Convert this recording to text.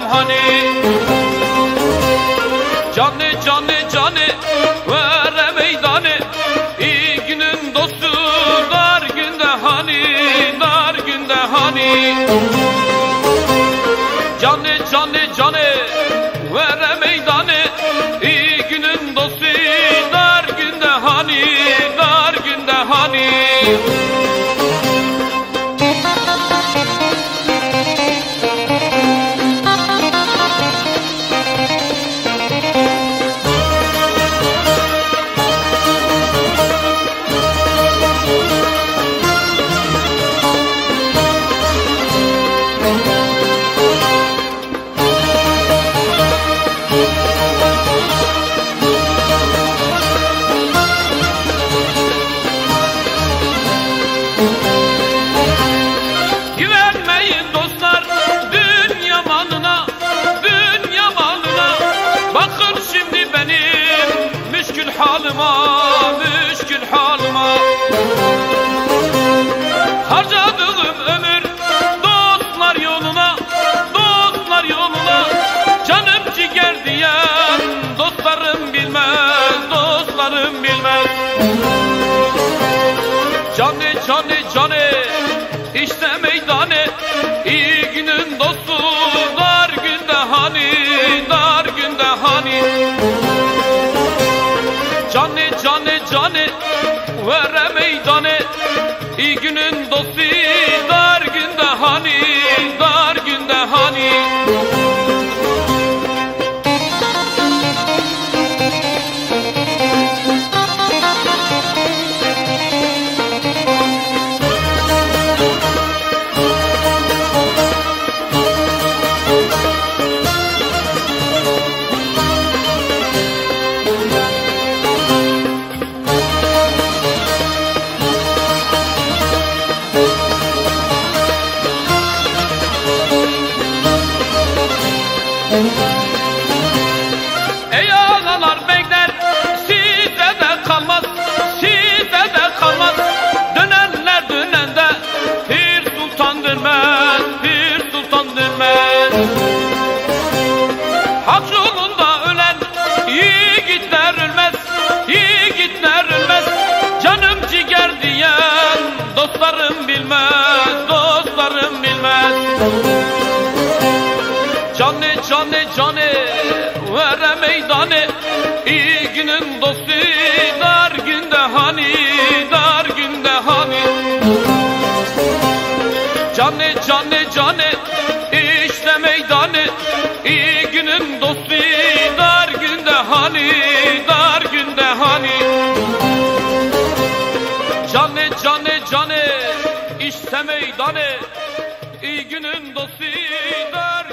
hani. Canı canı canı vere meydanı. İyi günün dostu dar günde hani dar günde hani. Canı canı canı vere meydanı. İyi günün dostu dar günde hani dar günde hani şimdi benim müşkül halıma, müşkül halıma. Harcadığım ömür dostlar yoluna, dostlar yoluna. Canım ciğer diyen dostlarım bilmez, dostlarım bilmez. Canı canı canı işte meydanı meydanı iyi günün dostu dar günde hani dar günde hani Hak yolunda ölen yiğitler ölmez Yiğitler ölmez. Canım ciğer diyen dostlarım bilmez Dostlarım bilmez. Canı canı canı vere meydanı. İyi günün dostu dar günde hani dar günün dostu dar günde hani dar günde hani. Canı canı canı işte meydanı iyi günün dostu dar